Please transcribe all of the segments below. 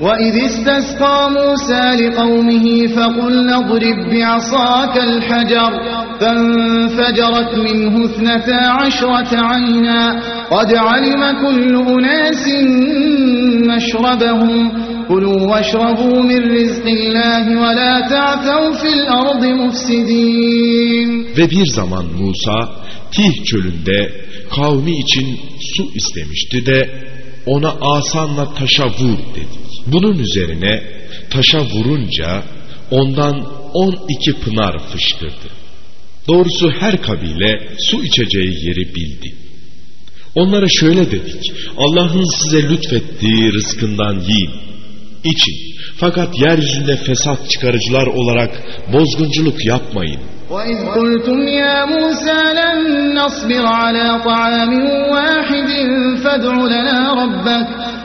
وَإِذِ اسْتَسْقَى مُوسَى لِقَوْمِهِ فَقُلْنَا اضْرِبْ بِعَصَاكَ الْحَجَرَ فَانفَجَرَتْ مِنْهُ اثْنَتَا عَشْرَةَ عَيْنًا قَدْ عَلِمَ كُلُّ أُنَاسٍ مَّشْرَبَهُمْ كُلُوا وَاشْرَبُوا مِن رِّزْقِ اللَّهِ وَلَا تَعْثَوْا فِي الْأَرْضِ مُفْسِدِينَ Ve bir zaman Musa Tih çölünde kavmi için su istemişti de ona asanla taşa vur dedi. Bunun üzerine taşa vurunca ondan on iki pınar fışkırdı. Doğrusu her kabile su içeceği yeri bildi. Onlara şöyle dedik. Allah'ın size lütfettiği rızkından yiyin, için. Fakat yeryüzünde fesat çıkarıcılar olarak bozgunculuk yapmayın. وَإِذْ قُلْتُمْ يَا مُوسَى لَن نَّصْبِرَ عَلَىٰ طَعَامٍ وَاحِدٍ فَادْعُ لَنَا رَبَّكَ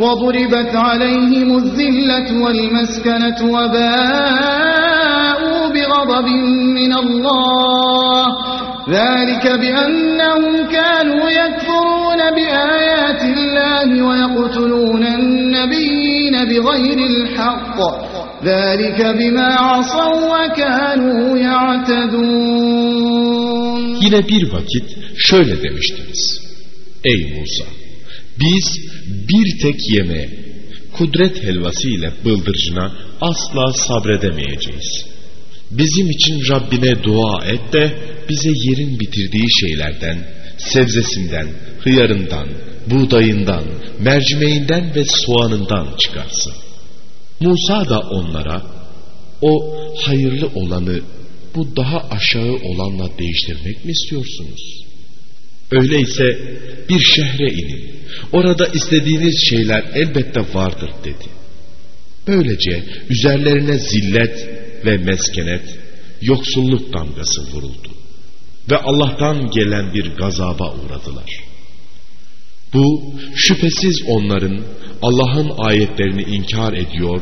وضربت عليهم الذلة والمسكنة وباءوا بغضب من الله ذلك بأنهم كانوا يكفرون بآيات الله ويقتلون النبيين بغير الحق ذلك بما عصوا وكانوا يعتدون Yine bir vakit şöyle demiştiniz. Ey Musa! Biz bir tek yemeğe, kudret helvası ile bıldırcına asla sabredemeyeceğiz. Bizim için Rabbine dua et de bize yerin bitirdiği şeylerden, sebzesinden, hıyarından, buğdayından, mercimeğinden ve soğanından çıkarsın. Musa da onlara o hayırlı olanı bu daha aşağı olanla değiştirmek mi istiyorsunuz? Öyleyse bir şehre inin. Orada istediğiniz şeyler elbette vardır dedi. Böylece üzerlerine zillet ve meskenet, yoksulluk damgası vuruldu. Ve Allah'tan gelen bir gazaba uğradılar. Bu şüphesiz onların Allah'ın ayetlerini inkar ediyor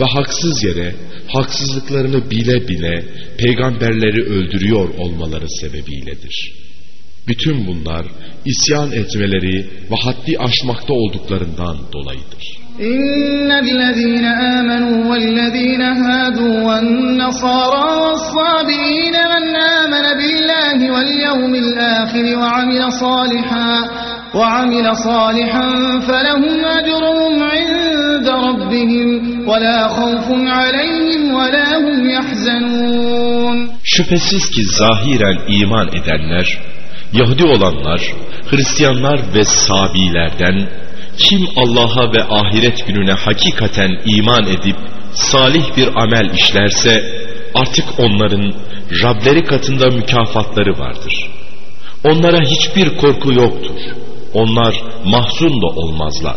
ve haksız yere haksızlıklarını bile bile peygamberleri öldürüyor olmaları sebebiyledir. Bütün bunlar isyan etmeleri ve haddi aşmakta olduklarından dolayıdır. إن الذين آمنوا والذين هادوا والنصارى والصابئين من آمن بالله واليوم الآخر وعمل صالحا وعمل صالحا فلهم أجرهم عند ربهم ولا خوف عليهم ولا هم يحزنون Şüphesiz ki zahiren iman edenler, Yahudi olanlar, Hristiyanlar ve Sabilerden kim Allah'a ve ahiret gününe hakikaten iman edip salih bir amel işlerse artık onların Rableri katında mükafatları vardır. Onlara hiçbir korku yoktur. Onlar mahzun da olmazlar.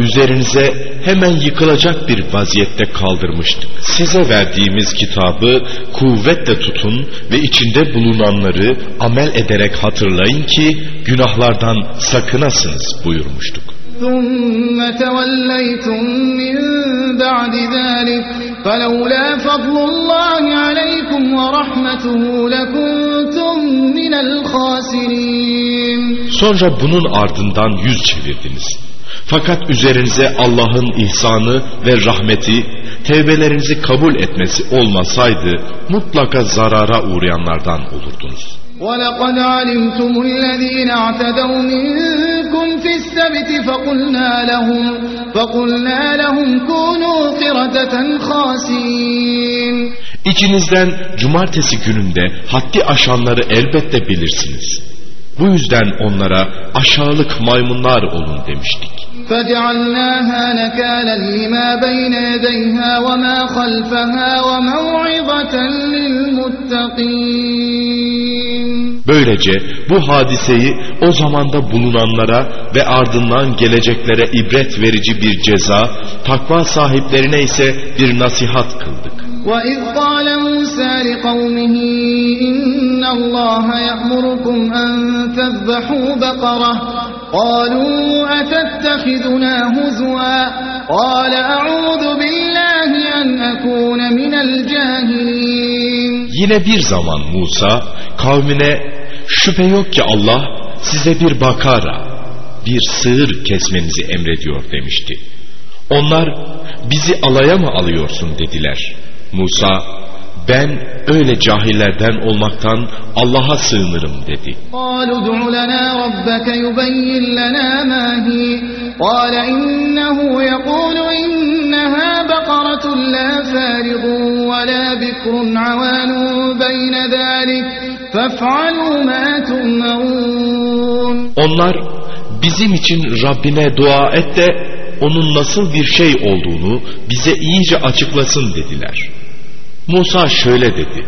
üzerinize hemen yıkılacak bir vaziyette kaldırmıştık. Size verdiğimiz kitabı kuvvetle tutun ve içinde bulunanları amel ederek hatırlayın ki günahlardan sakınasınız buyurmuştuk. ثم توليتم من بعد ذلك فلولا فضل الله عليكم ورحمته لكنتم من الخاسرين Sonra bunun ardından yüz çevirdiniz. Fakat üzerinize Allah'ın ihsanı ve rahmeti, tevbelerinizi kabul etmesi olmasaydı mutlaka zarara uğrayanlardan olurdunuz. ولقد علمتم الذين اعتدوا منكم في السبت فقلنا لهم فقلنا لهم كونوا قردة خاسئين İçinizden cumartesi gününde haddi aşanları elbette bilirsiniz. Bu yüzden onlara aşağılık maymunlar olun demiştik. فجعلناها نكالا لما بين يديها وما خلفها وموعظة للمتقين Böylece bu hadiseyi o zamanda bulunanlara ve ardından geleceklere ibret verici bir ceza, takva sahiplerine ise bir nasihat kıldık. وإذ قال موسى لقومه إن الله يأمركم أن تذبحوا بقرة قالوا أتتخذنا هزوا قال أعوذ بالله أن أكون من الجاهلين Yine bir zaman Musa kavmine şüphe yok ki Allah size bir bakara, bir sığır kesmenizi emrediyor demişti. Onlar bizi alaya mı alıyorsun dediler. Musa ben öyle cahillerden olmaktan Allah'a sığınırım dedi. قالوا ادع لنا ربك يبين لنا ما هي قال إنه يقول إنها بقرة لا فارض ولا بكر عوان بين ذلك فافعلوا ما تؤمرون Onlar bizim için Rabbine dua et de onun nasıl bir şey olduğunu bize iyice açıklasın dediler. Musa şöyle dedi.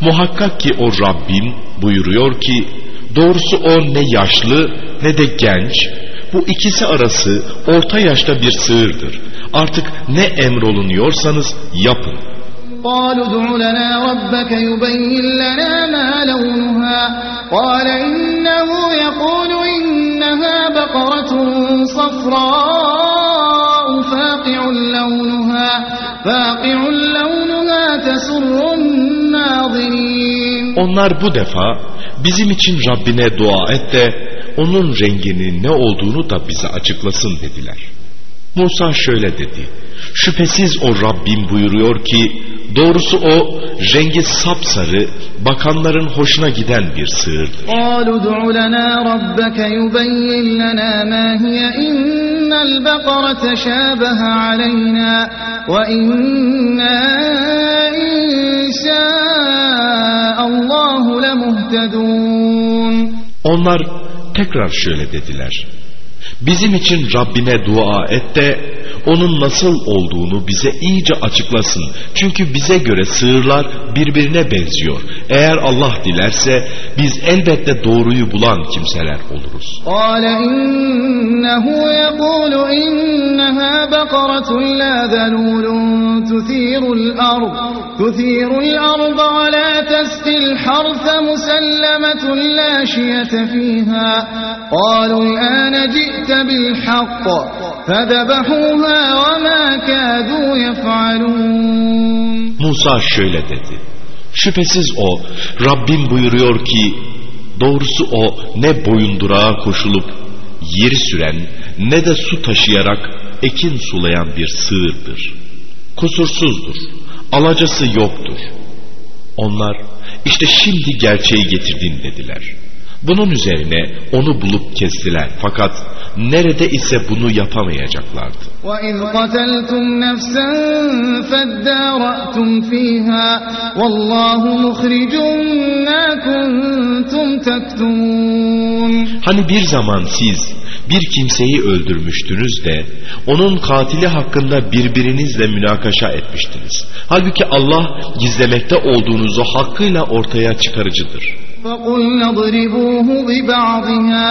Muhakkak ki o Rabbim buyuruyor ki doğrusu o ne yaşlı ne de genç. Bu ikisi arası orta yaşta bir sığırdır. Artık ne emrolunuyorsanız yapın. قالوا ادع لنا ربك يبين لنا ما لونها قال إنه يقول إنها بقرة صفراء فاقع لونها onlar bu defa bizim için Rabbine dua et de onun renginin ne olduğunu da bize açıklasın dediler. Musa şöyle dedi. Şüphesiz o Rabbim buyuruyor ki doğrusu o rengi sapsarı bakanların hoşuna giden bir sığırdır. قالوا ادع لنا ربك يبين لنا ما هي إن البقرة شابه علينا وإنا إن شاء الله لمهتدون Onlar tekrar şöyle dediler. Bizim için Rabbine dua et de onun nasıl olduğunu bize iyice açıklasın. Çünkü bize göre sığırlar birbirine benziyor. Eğer Allah dilerse biz elbette doğruyu bulan kimseler oluruz. قال إنه يقول إنها بقرة لا ذلول تثير الأرض تثير الأرض ولا تسقي الحرث مسلمة لا شية فيها قالوا الآن جئت بالحق فذبحوها وما كادوا يفعلون Musa şöyle dedi. Şüphesiz o Rabbim buyuruyor ki doğrusu o ne boyundurağa koşulup yeri süren ne de su taşıyarak ekin sulayan bir sığırdır. Kusursuzdur. Alacası yoktur. Onlar işte şimdi gerçeği getirdin dediler. Bunun üzerine onu bulup kestiler fakat nerede ise bunu yapamayacaklardı. وإذ قتلتم نفسا فادارأتم فيها والله مخرج ما كنتم تكتمون Hani bir zaman siz bir kimseyi öldürmüştünüz de onun katili hakkında birbirinizle münakaşa etmiştiniz. Halbuki Allah gizlemekte olduğunuzu hakkıyla ortaya çıkarıcıdır. فقلنا اضربوه ببعضها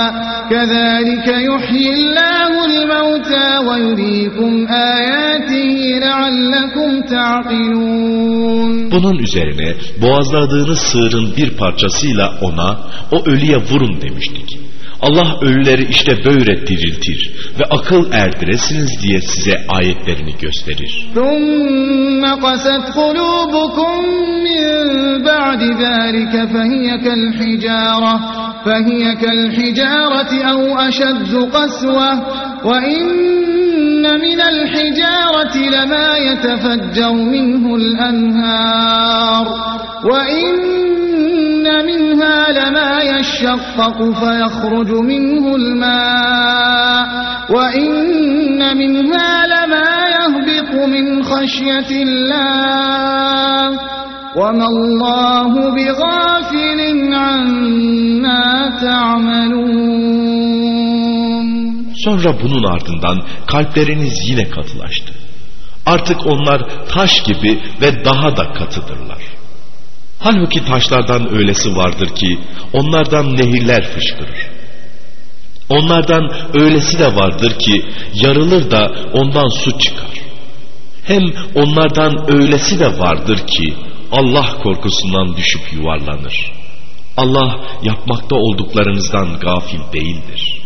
كذلك يحيي الله الموتى ويريكم آياته لعلكم تعقلون Bunun üzerine boğazladığınız sığırın bir parçasıyla ona o ölüye vurun demiştik. Allah ölüleri işte böyle diriltir ve akıl erdiresiniz diye size ayetlerini gösterir. ثم قست قلوبكم من بعد ذلك فهي كالحجارة فهي كالحجارة أو أشد قسوة وإن من الحجارة لما يتفجر منه الأنهار وإن منها لما يشقق فيخرج منه الماء وإن منها لما يهبط من خشية الله وما الله بغافل عما تعملون Sonra bunun ardından kalpleriniz yine katılaştı. Artık onlar taş gibi ve daha da katıdırlar. Halbuki taşlardan öylesi vardır ki onlardan nehirler fışkırır. Onlardan öylesi de vardır ki yarılır da ondan su çıkar. Hem onlardan öylesi de vardır ki Allah korkusundan düşüp yuvarlanır. Allah yapmakta olduklarınızdan gafil değildir.''